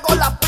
con la p